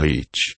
Leach.